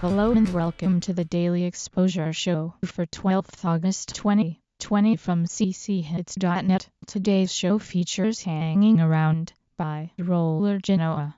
Hello and welcome to the Daily Exposure Show for 12th August 2020 from cchits.net. Today's show features Hanging Around by Roller Genoa.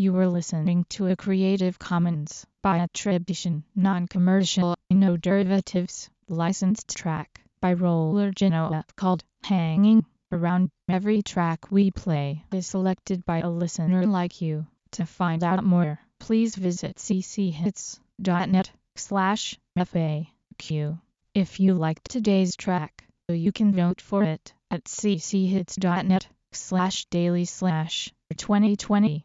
You were listening to a Creative Commons by attribution, non-commercial, no derivatives, licensed track by Roller Genoa called Hanging Around. Every track we play is selected by a listener like you. To find out more, please visit cchits.net slash FAQ. If you liked today's track, you can vote for it at cchits.net slash daily slash 2020